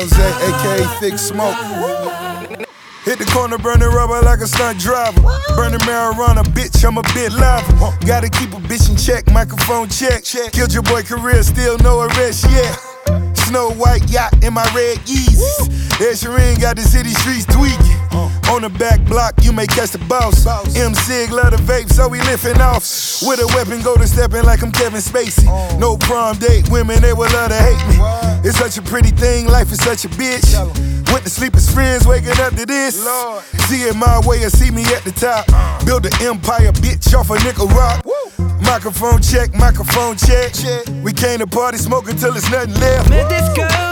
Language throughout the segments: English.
thick smoke. Hit the corner, burning rubber like a stunt driver. Burning marijuana, bitch, I'm a bit live. Gotta keep a bitch in check, microphone check. Killed your boy career, still no arrest yet. Snow white yacht in my red Yeezys. Ed Sheeran got the city streets tweaking. On the back block, you may catch the boss. M Sig love the vape, so we lifting off. With a weapon, go to stepping like I'm Kevin Spacey. No prom date, women they would love to hate me. It's such a pretty thing, life is such a bitch. Went to sleep as friends, waking up to this. See it my way or see me at the top. Build an empire, bitch, off a nickel rock. Microphone check, microphone check. We came to party, smoking till there's nothing left. Met this girl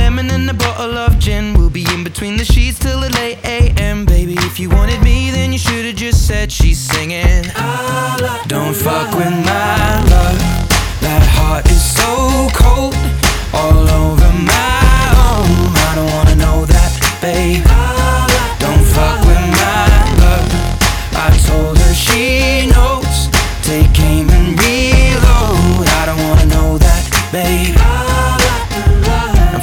a bottle of gin. We'll be in between the sheets till the late AM. Baby, if you wanted me, then you should've just said she's singing. Don't fuck with my love. That heart is so cold. All over my own. I don't wanna know that, babe. Don't fuck with my love. I told her she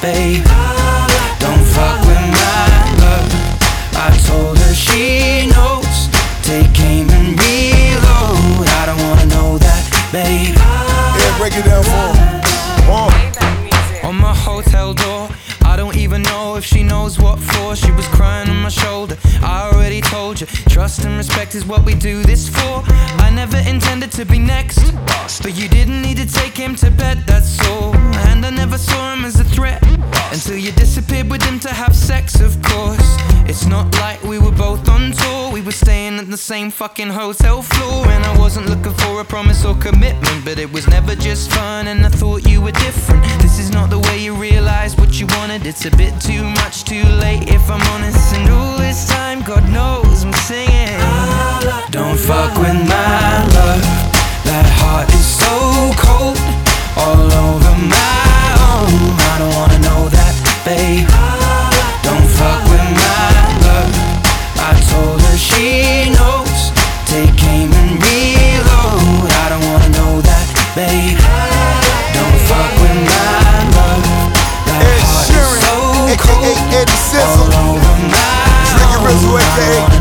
babe. Don't fuck with my love. I told her she knows. Take aim and reload. I don't wanna know that, babe. Yeah, break it down for. Uh. On my hotel door, I don't even know if she knows what for. She was crying on my shoulder. I already told you, trust and respect is what we do this for. I never intended to be next, but you didn't of course. It's not like we were both on tour, we were staying at the same fucking hotel floor. And I wasn't looking for a promise or commitment, but it was never just fun, and I thought you were different. This is not the way you realize what you wanted, it's a bit too much, too late if I'm honest. And all this time, God knows I'm singing. Don't fuck with my love, that heart Eddie Sizzle. Own. Rizzo, aka